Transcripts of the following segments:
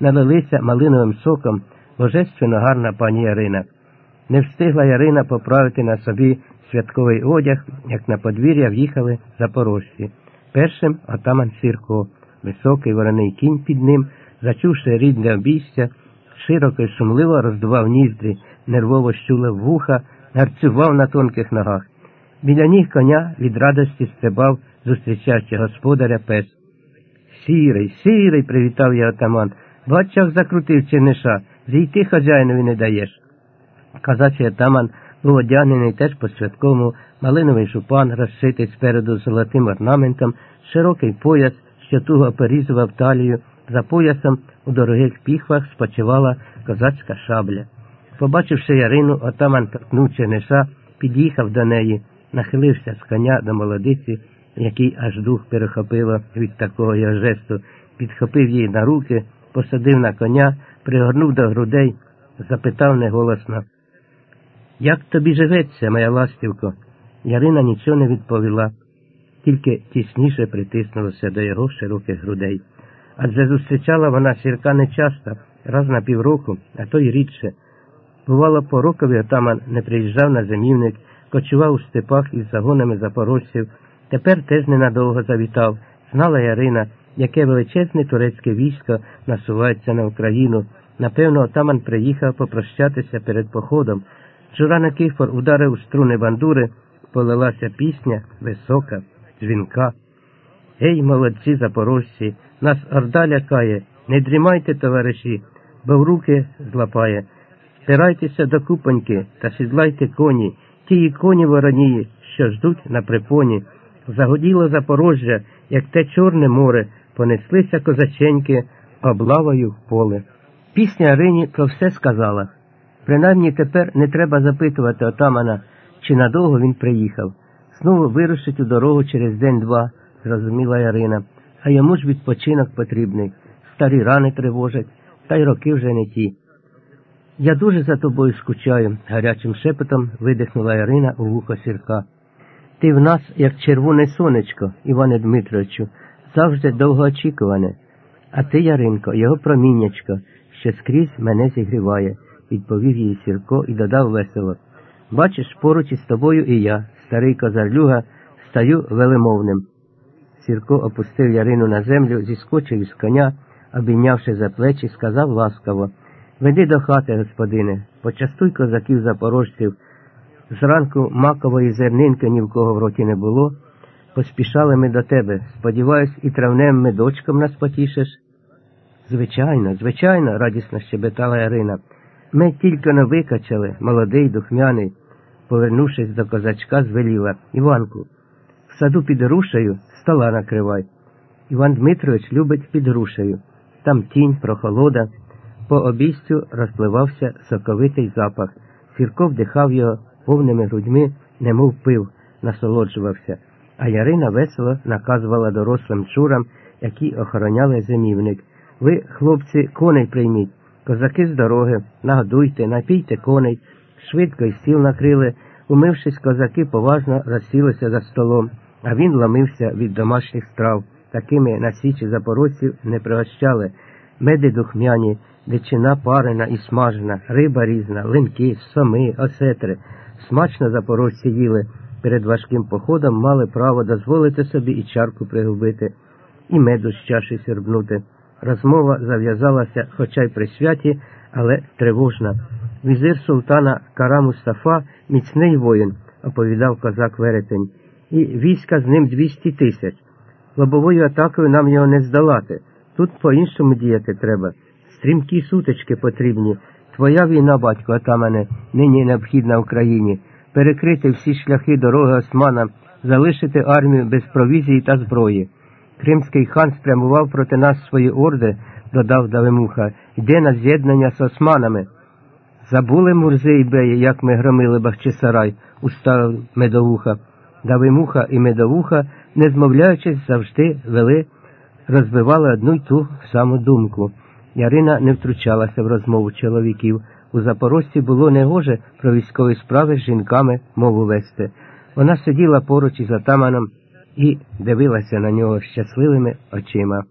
налилися малиновим соком божественно гарна пані Ярина. Не встигла Ярина поправити на собі святковий одяг, як на подвір'я в'їхали запорожці. Першим отаман Сірко, високий вороний кінь під ним, зачувши рідне обійстя, широко й шумливо роздував ніздрі, нервово щулив вуха, гарцював на тонких ногах. Біля ніг коня від радості стрибав, зустрічаючи господаря пес. Сірий, сірий, привітав я отаман. Бачах закрутив черниша, зійти хазяїнові не даєш. Казачий отаман був одягнений теж по святковому, малиновий шупан, розшитий спереду золотим орнаментом, широкий пояс, що туго перізував талію, за поясом у дорогих піхвах спочивала козацька шабля. Побачивши Ярину, отаман торкнув черниша, під'їхав до неї, нахилився з коня до молодиці, який аж дух перехопило від такого його жесту, підхопив її на руки, посадив на коня, пригорнув до грудей, запитав неголосно. Як тобі живеться, моя ластівко? Ярина нічого не відповіла, тільки тісніше притиснулася до його широких грудей. Адже зустрічала вона сірка нечасто, раз на півроку, а то й рідше. Бувало, по рокові отаман не приїжджав на зимівник, кочував у степах із загонами запорожців, тепер теж ненадовго завітав. Знала Ярина, яке величезне турецьке військо насувається на Україну. Напевно, отаман приїхав попрощатися перед походом. Жура Никифор ударив у струни бандури, полилася пісня висока, дзвінка. Ей, молодці запорожці, нас орда лякає, не дрімайте, товариші, бо в руки злапає. Стирайтеся до купоньки та сідлайте коні, тії коні воронії, що ждуть на припоні. Загоділо Запорожжя, як те Чорне море, понеслися козаченьки облавою в поле. Пісня Арині про все сказала. Принаймні тепер не треба запитувати отамана, чи надовго він приїхав. Знову вирушить у дорогу через день-два, зрозуміла Ярина. А йому ж відпочинок потрібний. Старі рани тривожать, та й роки вже не ті. Я дуже за тобою скучаю, гарячим шепотом видихнула Ярина у вухо сірка. Ти в нас, як червоне сонечко, Іване Дмитровичу, завжди довгоочікуване. А ти, Яринко, його проміннячко, що скрізь мене зігріває, відповів їй Сірко і додав весело. Бачиш, поруч із тобою і я, старий козарлюга, стаю велемовним. Сірко опустив Ярину на землю, зіскочив із коня, обійнявши за плечі, сказав ласкаво Веди до хати, господине, почастуй козаків запорожців. Зранку макової зернинки ні в кого в роті не було. Поспішали ми до тебе. Сподіваюсь, і травнем медочком нас потішиш. Звичайно, звичайно, радісно щебетала Ярина. Ми тільки не викачали, молодий, духмяний, повернувшись до козачка, звеліла Іванку, в саду під грушею стола накривай. Іван Дмитрович любить під грушею. Там тінь, прохолода. По обійстю розпливався соковитий запах. Сірко вдихав його повними грудьми, немов пив, насолоджувався, а Ярина весело наказувала дорослим чурам, які охороняли зимівник. Ви, хлопці, коней прийміть, козаки з дороги, нагодуйте, напійте коней, швидко й стіл накрили. Умившись, козаки поважно розсілися за столом, а він ламився від домашніх страв. Такими на січі запорожців не пригощали. Меди духмяні, дичина парена і смажена, риба різна, линки, соми, осетри. Смачно запорожці їли. Перед важким походом мали право дозволити собі і чарку пригубити, і меду з чаші сірбнути. Розмова зав'язалася, хоча й при святі, але тривожна. Візир султана Кара Мустафа міцний воїн, оповідав козак Веретень, і війська з ним двісті тисяч. Лобовою атакою нам його не здолати. Тут по-іншому діяти треба. Стрімкі сутички потрібні. Твоя війна, батько, отамане, нині необхідна Україні. Перекрити всі шляхи дороги османам, залишити армію без провізії та зброї. Кримський хан спрямував проти нас свої орди, додав Давимуха, йде на з'єднання з османами. Забули Мурзи і беї, як ми громили Бахчисарай, уставив медовуха. Давимуха і медовуха, не змовляючись, завжди вели, розбивали одну й ту саму думку. Ярина не втручалася в розмову чоловіків. У Запорожці було негоже про військові справи з жінками мову вести. Вона сиділа поруч із отаманом і дивилася на нього щасливими очима.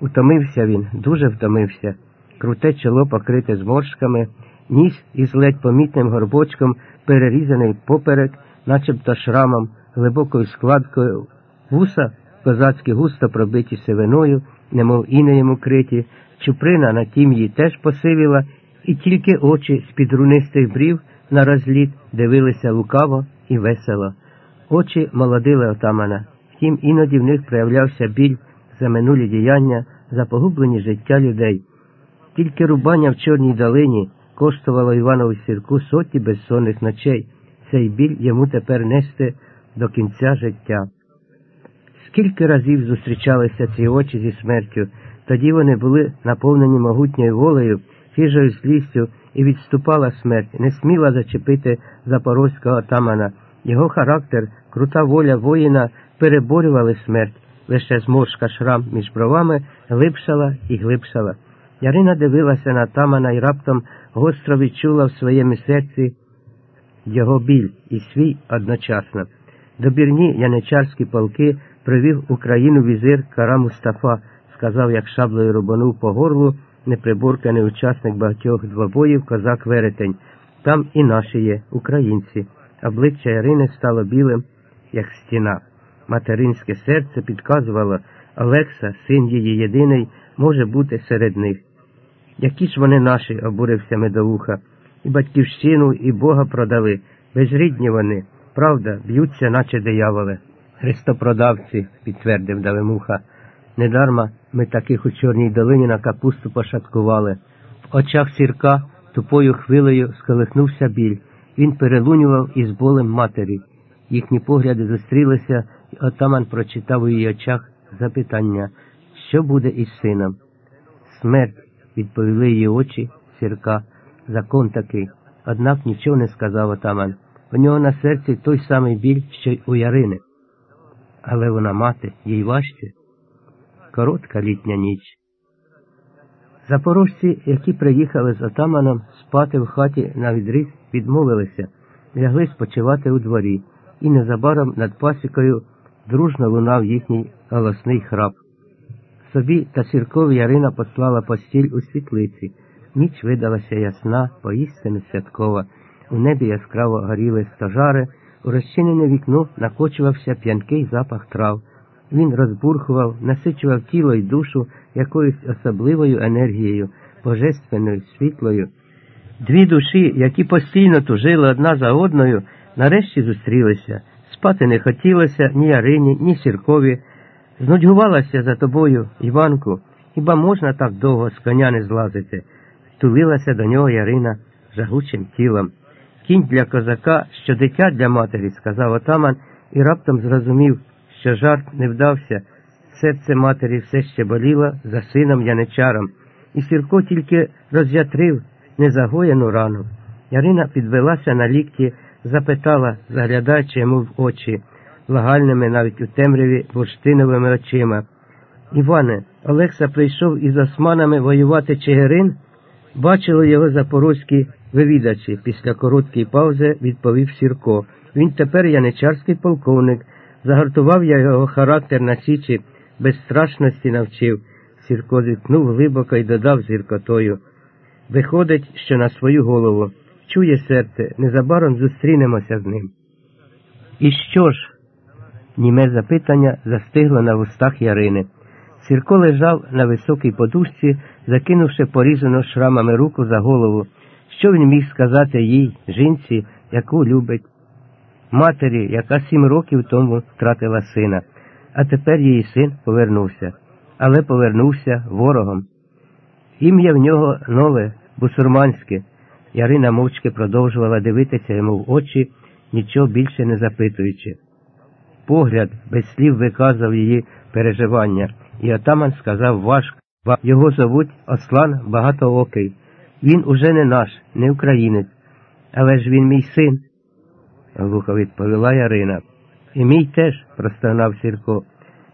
Утомився він, дуже втомився. Круте чоло покрите зморшками, ніс із ледь помітним горбочком, перерізаний поперек, начебто шрамом, глибокою складкою, вуса козацькі густо пробиті сивиною, немов інеєм укриті, чуприна на тім'ї теж посивіла, і тільки очі з під рунистих брів на розліт дивилися лукаво і весело. Очі молодили отамана, втім іноді в них проявлявся біль за минулі діяння, за погублені життя людей. Тільки рубання в Чорній долині коштувало Іванову сірку сотні безсонних ночей, цей біль йому тепер нести до кінця життя. Скільки разів зустрічалися ці очі зі смертю, тоді вони були наповнені могутньою волею, хижою злістю, і відступала смерть, не сміла зачепити запорозького отамана. Його характер, крута воля воїна переборювали смерть, лише зморшка шрам між бровами глибшала і глибшала. Ярина дивилася на тамана і раптом гостро відчула в своєму серці його біль і свій одночасно. Добірні яничарські полки привів Україну візир Кара Мустафа, сказав, як шаблею рубанув по горлу неприборканий учасник багатьох двобоїв козак Веретень. Там і наші є, українці. Обличчя Ярини стало білим, як стіна. Материнське серце підказувало, Олекса, син її єдиний, може бути серед них. Які ж вони наші, обурився медовуха, і батьківщину, і Бога продали. Безрідні вони, правда, б'ються, наче дияволи. Христопродавці, підтвердив Давимуха. Недарма ми таких у Чорній долині на капусту пошаткували. В очах сірка тупою хвилею сколихнувся біль. Він перелунював із болем матері. Їхні погляди зустрілися, і отаман прочитав у її очах запитання, що буде із сином. Смерть, відповіли її очі сірка. Закон такий. Однак нічого не сказав отаман. У нього на серці той самий біль, що й у Ярини. Але вона мати, їй важче. Коротка літня ніч. Запорожці, які приїхали з отаманом спати в хаті на відріз, відмовилися, лягли спочивати у дворі, і незабаром над пасікою дружно лунав їхній голосний храп. Собі та сіркові Ярина послала постіль у світлиці. Ніч видалася ясна, поістину святкова. У небі яскраво горіли стожари, у розчинене вікно накочувався п'янкий запах трав. Він розбурхував, насичував тіло й душу якоюсь особливою енергією, божественною, світлою. Дві душі, які постійно тужили одна за одною, нарешті зустрілися. Спати не хотілося ні Ярині, ні сіркові. Знудьгувалася за тобою, Іванку, хіба можна так довго з коня не злазити? Тулилася до нього Ярина жагучим тілом. Кінь для козака, що дитя для матері, сказав отаман і раптом зрозумів, що жарт не вдався. Серце матері все ще боліло за сином яничаром, і Сірко тільки роз'ятрив незагоєну рану. Ярина підвелася на лікті, запитала, заглядаючи йому в очі, лагальними навіть у темряві бурштиновими очима. Іване, Олекса прийшов із османами воювати Чигирин? Бачили його запорозькі вивідачі. Після короткої паузи відповів Сірко. Він тепер яничарський полковник. Загартував я його характер на січі, безстрашності навчив. Сірко зіткнув глибоко і додав зіркотою. Виходить, що на свою голову. Чує серце, незабаром зустрінемося з ним. І що ж? Німе запитання застигло на вустах Ярини. Сірко лежав на високій подушці, закинувши порізану шрамами руку за голову. Що він міг сказати їй, жінці, яку любить, матері, яка сім років тому втратила сина, а тепер її син повернувся, але повернувся ворогом. Ім'я в нього нове, бусурманське. Ярина мовчки продовжувала дивитися йому в очі, нічого більше не запитуючи. Погляд без слів виказав її переживання, і отаман сказав важко його зовуть Ослан Багатоокий. Він уже не наш, не українець, але ж він мій син, глухо відповіла Ярина. І мій теж, простогнав Сірко.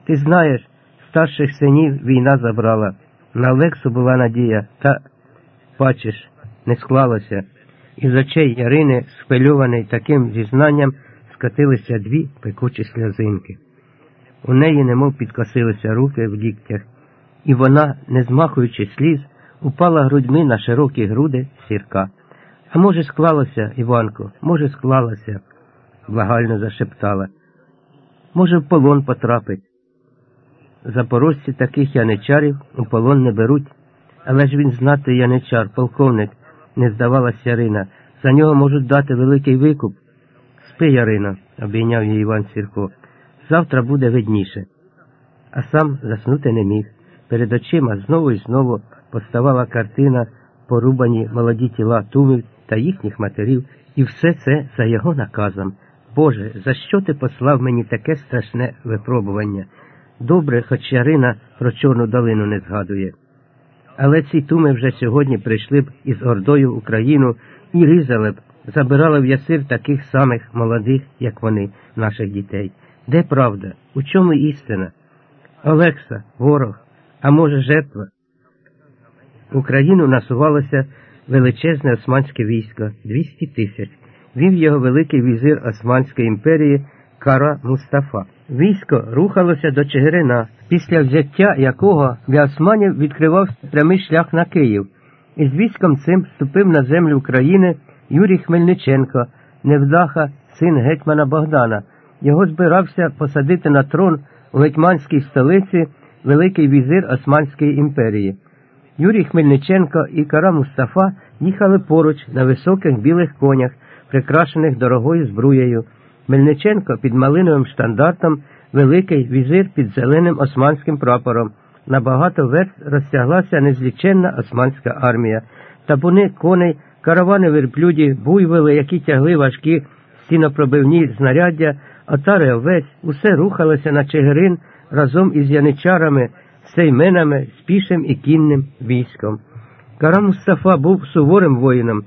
Ти знаєш, старших синів війна забрала. На Олексу була надія, та, бачиш, не склалося. Із очей Ярини, схвильований таким зізнанням, скотилися дві пекучі сльозинки. У неї немов підкосилися руки в ліктях. і вона, не змахуючи сліз, упала грудьми на широкі груди сірка. А може, склалося, Іванко, може, склалося, благально зашептала. Може, в полон потрапить. Запорожці таких яничарів у полон не беруть, але ж він знатий яничар, полковник, не здавалася Ярина. За нього можуть дати великий викуп. Спи, Ярина, обійняв її Іван Сірко. Завтра буде видніше. А сам заснути не міг. Перед очима знову і знову поставала картина, порубані молоді тіла тумів та їхніх матерів, і все це за його наказом. Боже, за що ти послав мені таке страшне випробування? Добре, хоч Ярина про Чорну долину не згадує. Але ці туми вже сьогодні прийшли б із Ордою в Україну і різали б, забирали в ясир таких самих молодих, як вони, наших дітей. Де правда? У чому істина? Олекса, ворог, а може жертва? Україну насувалося величезне османське військо 200 тисяч. Вів його великий візир Османської імперії Кара Мустафа. Військо рухалося до Чигирина, після взяття якого для османів відкривався прямий шлях на Київ. Із військом цим вступив на землю України Юрій Хмельниченко, невдаха, син гетьмана Богдана. Його збирався посадити на трон у гетьманській столиці Великий візир Османської імперії. Юрій Хмельниченко і Кара Мустафа їхали поруч на високих білих конях, прикрашених дорогою збруєю. Мельниченко під малиновим штандартом, великий візир під зеленим османським прапором. На багато верст розтяглася незліченна османська армія. Табуни коней, каравани верблюдів, буйволи, які тягли важкі стінопробивні знаряддя, отари овець, усе рухалося на Чигирин разом із яничарами, сейменами, спішим і кінним військом. Кара Мустафа був суворим воїном,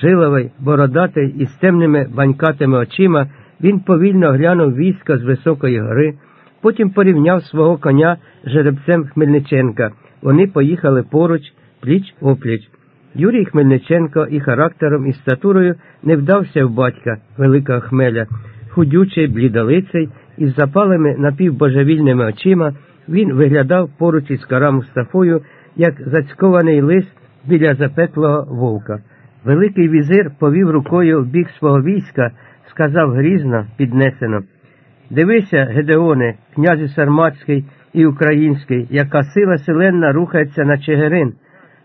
жиловий, бородатий із темними банькатими очима. Він повільно глянув військо з високої гори, потім порівняв свого коня з жеребцем Хмельниченка. Вони поїхали поруч, пліч опліч. Юрій Хмельниченко і характером і статурою не вдався в батька великого хмеля, худючий, блідолицей, із запалими напівбожевільними очима, він виглядав поруч із Кара Мустафою, як зацькований лис біля запеклого вовка. Великий візир повів рукою в бік свого війська сказав грізно, піднесено. Дивися, Гедеоне, князі Сарматський і український, яка сила селенна рухається на Чигирин.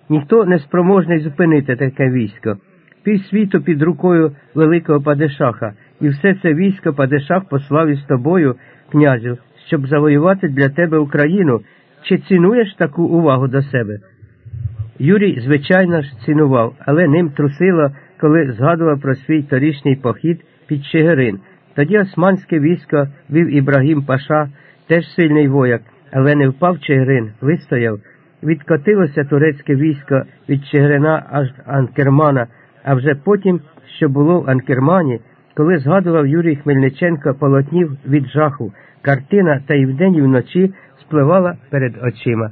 Ніхто не спроможний зупинити таке військо. Півсвіту під рукою великого Падишаха, і все це військо Падишах послав із тобою, князю, щоб завоювати для тебе Україну. Чи цінуєш таку увагу до себе? Юрій, звичайно ж, цінував, але ним трусило, коли згадував про свій торішній похід під Чигирин. Тоді османське військо вів Ібрагім Паша, теж сильний вояк, але не впав Чигирин, вистояв. Відкотилося турецьке військо від Чигирина аж Анкермана, а вже потім, що було в Анкермані, коли згадував Юрій Хмельниченко полотнів від жаху, картина та і вдень, і вночі спливала перед очима.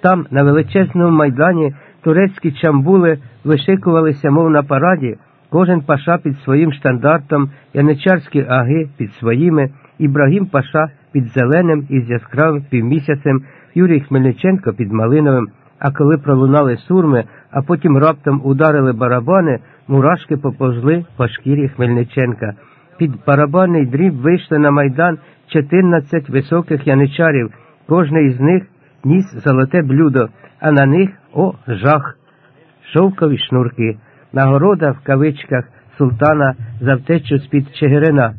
Там, на величезному майдані, турецькі чамбули вишикувалися, мов на параді. Кожен паша під своїм штандартом, яничарські аги під своїми, Ібрагім Паша під зеленим із яскравим півмісяцем, Юрій Хмельниченко під Малиновим. А коли пролунали сурми, а потім раптом ударили барабани, мурашки поповзли по шкірі Хмельниченка. Під барабанний дріб вийшли на майдан 14 високих яничарів, кожний із них ніс золоте блюдо, а на них о жах, шовкові шнурки нагорода в кавичках султана за втечу з-під Чигирина.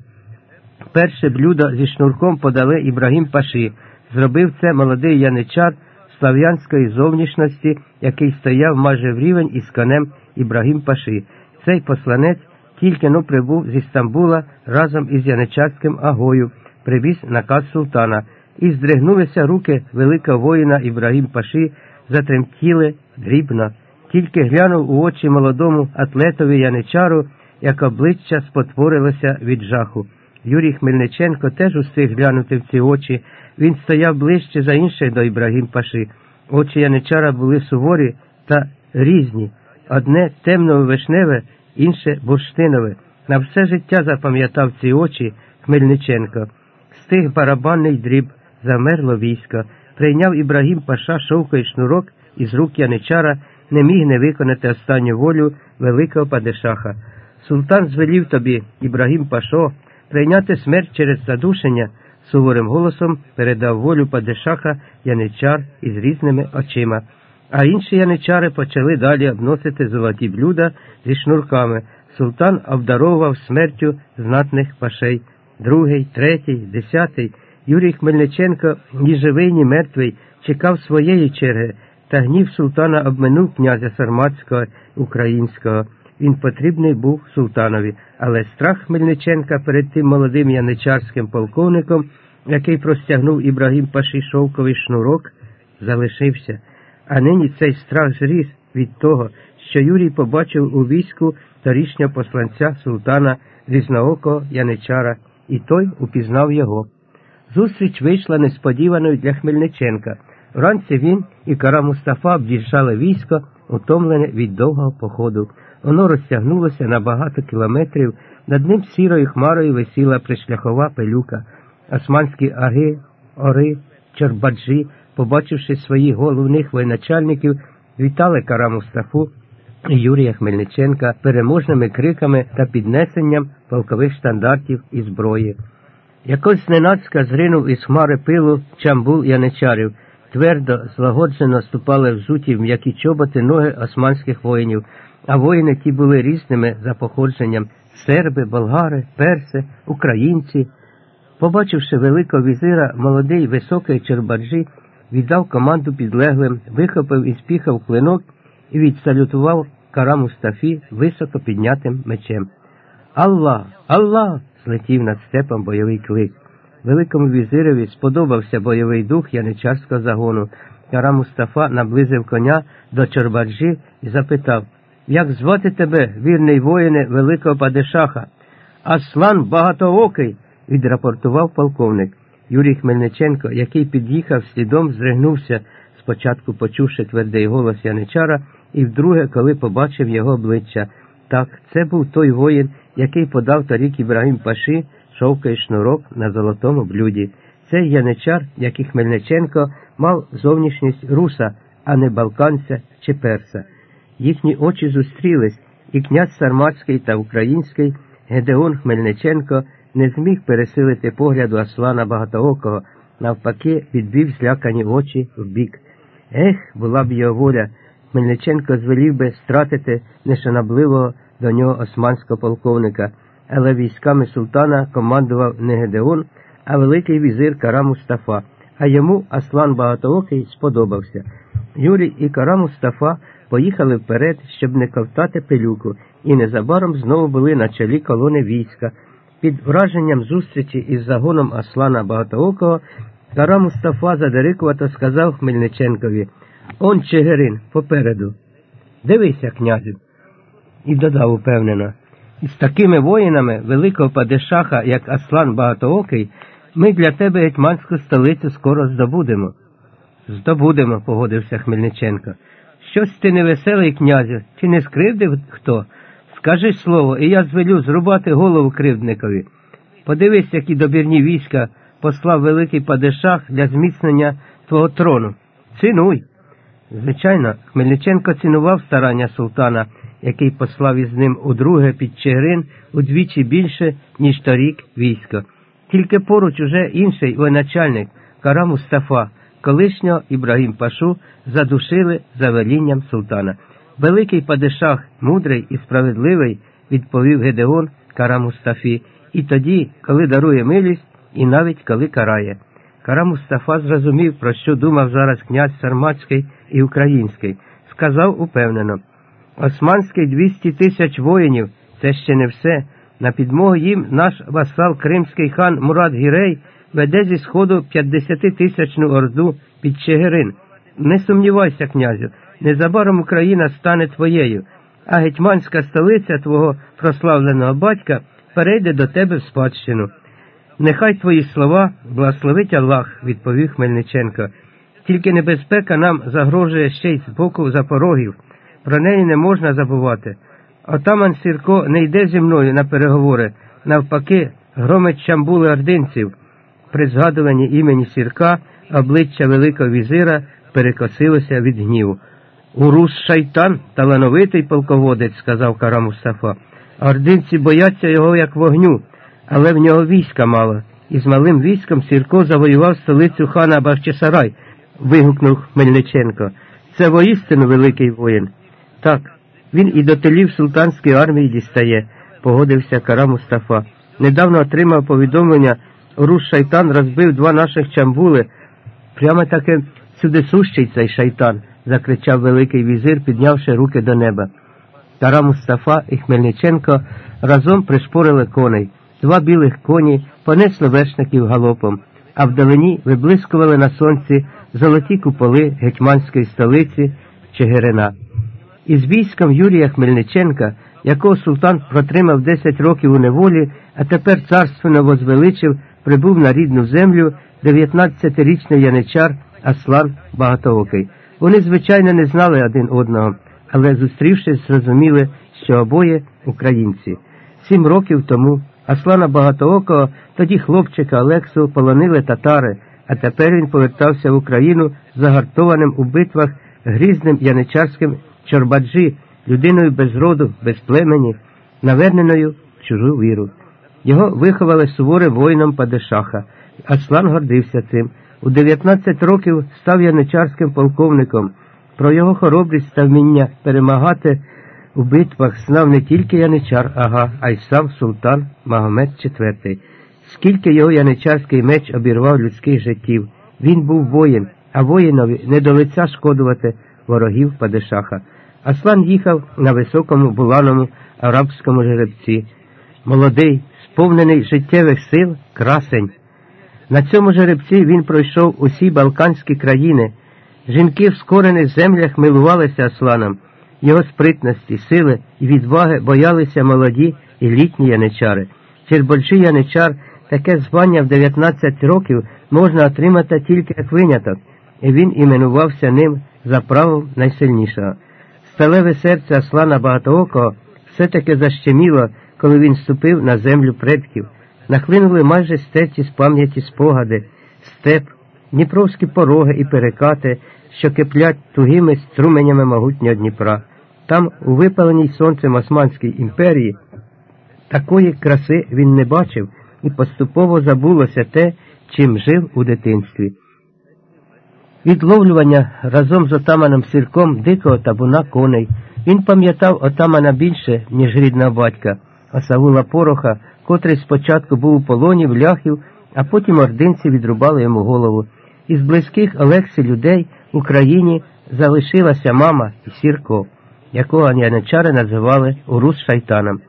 Перше блюдо зі шнурком подали Ібрагім Паші. Зробив це молодий яничар слав'янської зовнішності, який стояв майже в рівень із конем Ібрагім Паші. Цей посланець тільки но прибув зі Стамбула разом із яничарським агою, привіз наказ султана, і здригнулися руки великого воїна Ібрагім Паші, затремтіли дрібно тільки глянув у очі молодому атлетові яничару, як обличчя спотворилося від жаху. Юрій Хмельниченко теж устиг глянути в ці очі. Він стояв ближче за інших до Ібрагім Паши. Очі яничара були суворі та різні. Одне темно-вишневе, інше бурштинове. На все життя запам'ятав ці очі Хмельниченко. Стиг барабанний дріб, замерло військо. Прийняв Ібрагім Паша шовковий шнурок із рук яничара, не міг не виконати останню волю великого падишаха. Султан звелів тобі, Ібрагім Пашо, прийняти смерть через задушення, суворим голосом передав волю падишаха яничар із різними очима. А інші яничари почали далі обносити золоті блюда зі шнурками. Султан обдаровував смертю знатних пашей. Другий, третій, десятий. Юрій Хмельниченко, ні живий, ні мертвий, чекав своєї черги, та гнів султана обминув князя Сарматського українського. Він потрібний був султанові, але страх Хмельниченка перед тим молодим яничарським полковником, який простягнув Ібрагім Паші шовковий шнурок, залишився. А нині цей страх зріс від того, що Юрій побачив у війську торішнього посланця султана різноокого яничара, і той упізнав його. Зустріч вийшла несподіваною для Хмельниченка. Вранці він і Кара Мустафа об'їжджали військо, утомлене від довгого походу. Воно розтягнулося на багато кілометрів, над ним сірою хмарою висіла пришляхова пилюка. Османські аги, ори, чорбаджі, побачивши своїх головних воєначальників, вітали Кара Мустафу і Юрія Хмельниченка переможними криками та піднесенням полкових штандартів і зброї. Якось зненацька зринув із хмари пилу чамбул яничарів, твердо, злагоджено ступали взуті в м'які чоботи ноги османських воїнів, а воїни ті були різними за походженням серби, болгари, перси, українці. Побачивши великого візира, молодий високий Чербаджі віддав команду підлеглим, вихопив із піхав клинок і відсалютував Кара Мустафі високо піднятим мечем. Аллах! Аллах! Злетів над степом бойовий клик. Великому візирові сподобався бойовий дух яничарського загону. Кара Мустафа наблизив коня до Чорбаджі і запитав Як звати тебе, вірний воїне Великого Падишаха? Аслан багатоокий, відрапортував полковник. Юрій Хмельниченко, який під'їхав слідом, зригнувся, спочатку почувши твердий голос яничара, і вдруге, коли побачив його обличчя. Так, це був той воїн, який подав торік Ібрагім Паші шовкий шнурок на золотому блюді. Цей яничар, як і Хмельниченко, мав зовнішність руса, а не балканця чи перса. Їхні очі зустрілись, і князь Сарматський та український Гедеон Хмельниченко не зміг пересилити погляду Аслана Багатоокого, навпаки, відбив злякані очі в бік. Ех, була б його воля. Хмельниченко звелів би стратити нешанобливого до нього османського полковника, але військами султана командував не Гедеон, а великий візир Кара Мустафа, а йому Аслан Багатоокий сподобався. Юрій і Кара Мустафа поїхали вперед, щоб не ковтати пилюку, і незабаром знову були на чолі колони війська. Під враженням зустрічі із загоном Аслана Багатоокого Кара Мустафа задирикувато сказав Хмельниченкові Он Чигирин попереду. Дивися, князю. І додав упевнено. Із такими воїнами великого падишаха, як Аслан Багатоокий, ми для тебе гетьманську столицю скоро здобудемо. Здобудемо, погодився Хмельниченко. Щось ти невеселий, князю, чи не скривдив хто? Скажи слово, і я звелю зрубати голову кривдникові. Подивись, які добірні війська послав великий падишах для зміцнення твого трону. Цінуй. Звичайно, Хмельниченко цінував старання султана, який послав із ним удруге під Чигирин удвічі більше, ніж торік військо. Тільки поруч уже інший воєначальник Кара Мустафа, колишнього Ібрагім Пашу, задушили за велінням султана. Великий падишах, мудрий і справедливий, відповів Гедеон Кара Мустафі, і тоді, коли дарує милість, і навіть коли карає. Кара Мустафа зрозумів, про що думав зараз князь Сарматський і український, сказав упевнено Османський 200 тисяч воїнів це ще не все. На підмогу їм наш васал кримський хан Мурат Гірей веде зі сходу 50-тисячну орду під Чигирин. Не сумнівайся, князю, незабаром Україна стане твоєю, а гетьманська столиця твого прославленого батька перейде до тебе в спадщину. Нехай твої слова благословить Аллах, відповів Хмельниченко. Тільки небезпека нам загрожує ще й з боку запорогів. Про неї не можна забувати. Отаман Сірко не йде зі мною на переговори, навпаки, громить чамбули ординців. При згадуванні імені Сірка обличчя Великого візира перекосилося від гніву. Урус шайтан, талановитий полководець, сказав Кара Мустафа. Ординці бояться його як вогню, але в нього війська мало. І з малим військом Сірко завоював столицю хана Бахчисарай, вигукнув Хмельниченко. Це воістину великий воїн. Так, він і до телів султанської армії дістає, погодився Кара Мустафа. Недавно отримав повідомлення, Урус шайтан розбив два наших чамбули. Прямо таки сюди сущий цей шайтан, закричав Великий візир, піднявши руки до неба. Кара Мустафа і Хмельниченко разом пришпорили коней. Два білих коні понесли вершників галопом, а вдалині виблискували на сонці золоті куполи гетьманської столиці Чигирина. Із військом Юрія Хмельниченка, якого султан протримав 10 років у неволі, а тепер царственно возвеличив, прибув на рідну землю 19-річний яничар Аслан Багатоокий. Вони, звичайно, не знали один одного, але зустрівшись, зрозуміли, що обоє українці. Сім років тому Аслана Багатоокого, тоді хлопчика Олексу полонили татари, а тепер він повертався в Україну загартованим у битвах грізним яничарським Чорбаджі, людиною без роду, без племені, наверненою в чужу віру. Його виховали суворим воїном Падешаха. Аслан гордився цим. У 19 років став яничарським полковником. Про його хоробрість та вміння перемагати у битвах знав не тільки яничар Ага, а й сам султан Магомед IV. Скільки його яничарський меч обірвав людських життів. Він був воїн, а воїнові не до лиця шкодувати ворогів Падешаха. Аслан їхав на високому буланому арабському жеребці. Молодий, сповнений життєвих сил, красень. На цьому жеребці він пройшов усі Балканські країни. Жінки в скорених землях милувалися Асланом, його спритності, сили і відваги боялися молоді і літні яничари. Чербольчий яничар таке звання в 19 років можна отримати тільки як виняток, і він іменувався ним за правом найсильнішого. Сталеве серце Аслана Багатоокого все-таки защеміло, коли він ступив на землю предків. Нахлинули майже стерті з пам'яті спогади, степ, дніпровські пороги і перекати, що киплять тугими струменями могутнього Дніпра. Там, у випаленій сонцем Османській імперії, такої краси він не бачив і поступово забулося те, чим жив у дитинстві. Відловлювання разом з отаманом Сірком дикого табуна коней. Він пам'ятав отамана більше, ніж рідного батька, Осавула Пороха, котрий спочатку був у полоні в ляхів, а потім ординці відрубали йому голову. Із близьких Олексі людей в Україні залишилася мама і Сірко, якого яничари називали Урус Шайтаном.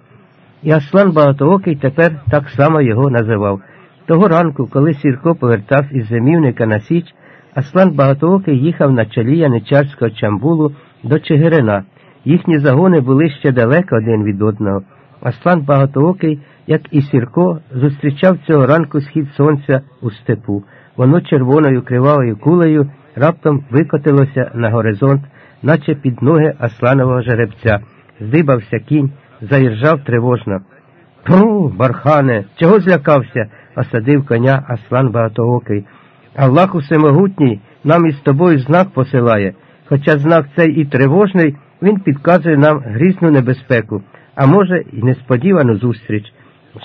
І Аслан Багатоокий тепер так само його називав. Того ранку, коли Сірко повертався із зимівника на Січ, Аслан Багатоокий їхав на чолі яничарського Чамбулу до Чигирина. Їхні загони були ще далеко один від одного. Аслан Багатоокий, як і Сірко, зустрічав цього ранку схід сонця у степу. Воно червоною кривавою кулею раптом викотилося на горизонт, наче під ноги Асланового жеребця. Здибався кінь, заїржав тривожно. Пру, бархане, чого злякався? осадив коня Аслан Багатоокий. Аллах усемогутній нам із тобою знак посилає, хоча знак цей і тривожний, він підказує нам грізну небезпеку, а може, і несподівану зустріч.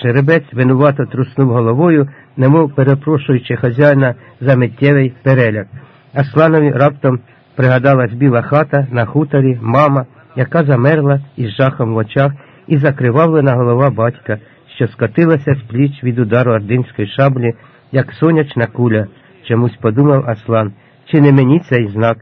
Жеребець винувато труснув головою, немов перепрошуючи хазяїна за миттєвий переляк. Асланові раптом пригадалась біла хата на хуторі, мама, яка замерла із жахом в очах, і закривавлена голова батька, що скотилася з пліч від удару ординської шаблі, як сонячна куля, чомусь подумав Аслан, чи не мені цей знак.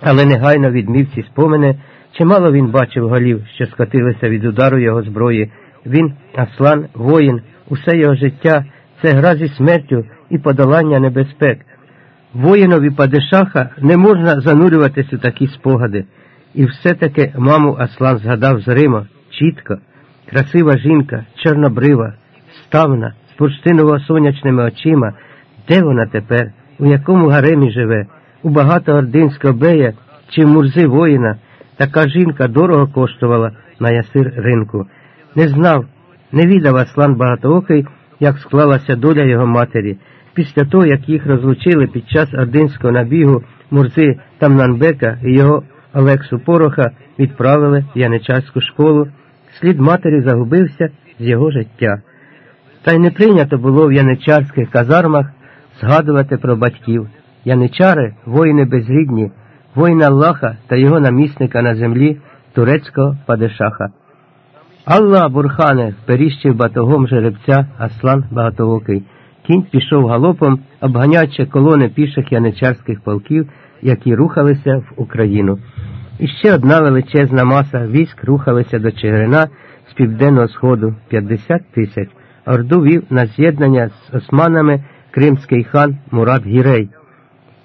Але негайно відмів ці спомини, чимало він бачив голів, що скотилися від удару його зброї. Він, Аслан, воїн, усе його життя це гра зі смертю і подолання небезпек. Воїнові Падишаха не можна занурюватись у такі спогади. І все-таки маму Аслан згадав з Рима чітко, красива жінка, чорнобрива, ставна, з бурштиново сонячними очима. Де вона тепер, у якому гаремі живе, у багатоординського бея чи в мурзи воїна, така жінка дорого коштувала на ясир ринку. Не знав, не відав Аслан Багатоокий, як склалася доля його матері. після того, як їх розлучили під час ординського набігу Мурзи Тамнанбека і його Олексу Пороха відправили в яничарську школу, слід матері загубився з його життя. Та й не прийнято було в яничарських казармах згадувати про батьків. Яничари воїни безрідні, воїн Аллаха та його намісника на землі турецького падишаха. Алла Бурхане періщив батогом жеребця Аслан Багатоокий. Кінь пішов галопом, обганяючи колони піших яничарських полків, які рухалися в Україну. І ще одна величезна маса військ рухалася до Чигирина з південного сходу 50 тисяч. Орду вів на з'єднання з османами кримський хан Мурат Гірей.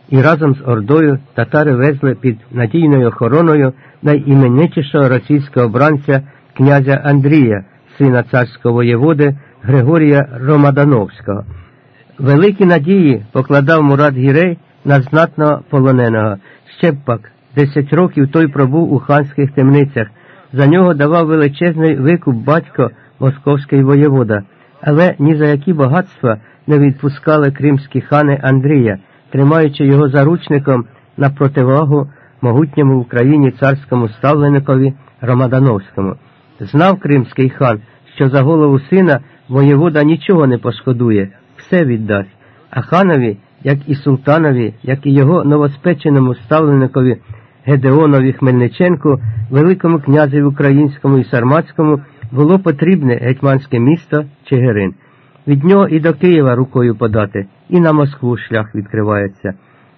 І разом з Ордою татари везли під надійною охороною найіменничішого російського обранця князя Андрія, сина царського воєводи Григорія Ромадановського. Великі надії покладав Мурат Гірей на знатного полоненого. Ще б пак, десять років той пробув у ханських темницях. За нього давав величезний викуп батько московський воєвода, але ні за які багатства не відпускали кримські хани Андрія, тримаючи його заручником на противагу могутньому в Україні царському ставленикові Ромадановському. Знав кримський хан, що за голову сина воєвода нічого не пошкодує, все віддасть, а ханові, як і султанові, як і його новоспеченому ставленикові Гедеонові Хмельниченку, Великому князеві українському і сарматському було потрібне гетьманське місто Чигирин. Від нього і до Києва рукою подати, і на Москву шлях відкривається.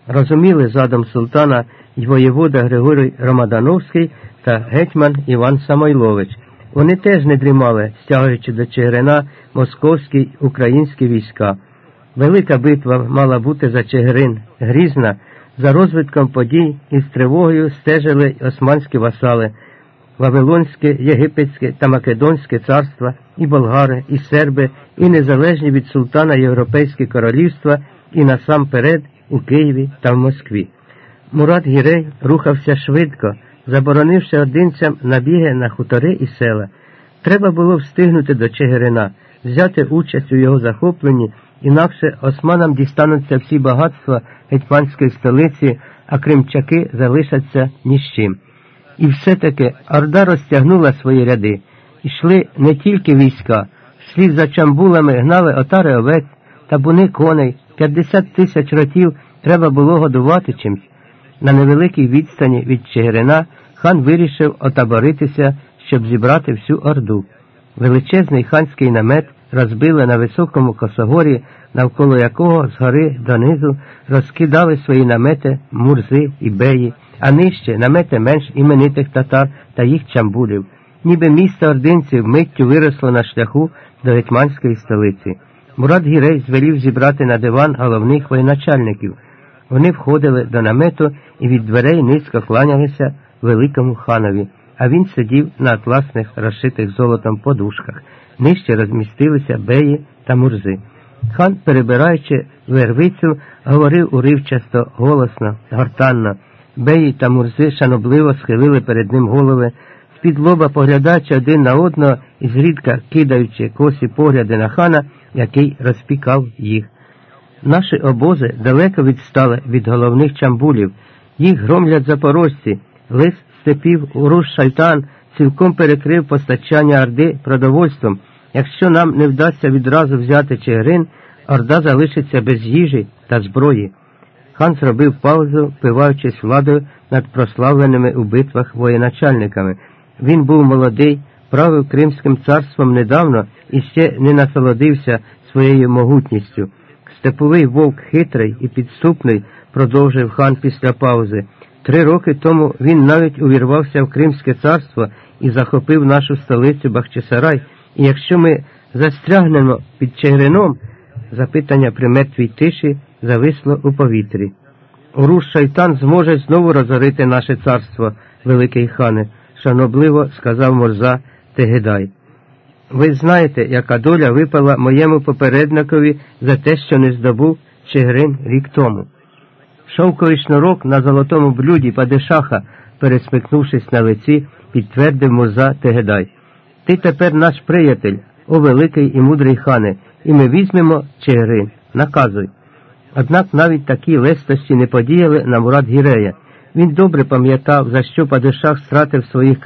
Розуміли задум султана й воєвода Григорій Ромадановський та гетьман Іван Самойлович. Вони теж не дрімали, стягуючи до Чигирина московські українські війська. Велика битва мала бути за Чигирин, грізна. За розвитком подій із тривогою стежили османські васали, Вавилонське, Єгипетське та Македонське царства, і болгари, і серби, і незалежні від султана Європейські королівства, і насамперед у Києві та в Москві. Мурат Гірей рухався швидко, заборонивши одинцям набіги на хутори і села. Треба було встигнути до Чигирина, взяти участь у його захопленні, інакше османам дістануться всі багатства гетьманської столиці, а кримчаки залишаться ні з чим. І все-таки Орда розтягнула свої ряди. Йшли не тільки війська, вслід за чамбулами гнали отари овець, табуни коней, 50 тисяч ротів треба було годувати чимсь. На невеликій відстані від Чигирина хан вирішив отаборитися, щоб зібрати всю Орду. Величезний ханський намет розбили на високому косогорі, навколо якого з гори донизу розкидали свої намети мурзи і беї, а нижче намети менш іменитих татар та їх чамбулів, ніби місто ординців миттю виросло на шляху до гетьманської столиці. Мурат Гірей звелів зібрати на диван головних воєначальників. Вони входили до намету і від дверей низько кланялися великому ханові, а він сидів на атласних розшитих золотом подушках. Нижче розмістилися беї та мурзи. Хан, перебираючи вервицю, говорив уривчасто, голосно, гортанно. Беї та мурзи шанобливо схилили перед ним голови, з-під лоба поглядаючи один на одного і зрідка кидаючи косі погляди на хана, який розпікав їх. Наші обози далеко відстали від головних чамбулів, їх громлять запорожці, лис степів Уруш Шайтан цілком перекрив постачання Орди продовольством. Якщо нам не вдасться відразу взяти Чигирин, Орда залишиться без їжі та зброї. Хан зробив паузу, пиваючись владою над прославленими у битвах воєначальниками. Він був молодий, правив Кримським царством недавно і ще не насолодився своєю могутністю. Степовий вовк хитрий і підступний, продовжив хан після паузи. Три роки тому він навіть увірвався в Кримське царство і захопив нашу столицю Бахчисарай. І якщо ми застрягнемо під Чигирином, запитання при мертвій тиші зависло у повітрі. Уруш шайтан зможе знову розорити наше царство, великий хане, шанобливо сказав Морза Тегедай. Ви знаєте, яка доля випала моєму попередникові за те, що не здобув Чигирин рік тому. Шовковий шнурок на золотому блюді падишаха, пересмикнувшись на лиці, підтвердив Мурза Тегедай. Ти тепер наш приятель, о великий і мудрий хане, і ми візьмемо Чигирин. Наказуй. Однак навіть такі лестощі не подіяли на Мурат Гірея. Він добре пам'ятав, за що Падишах стратив своїх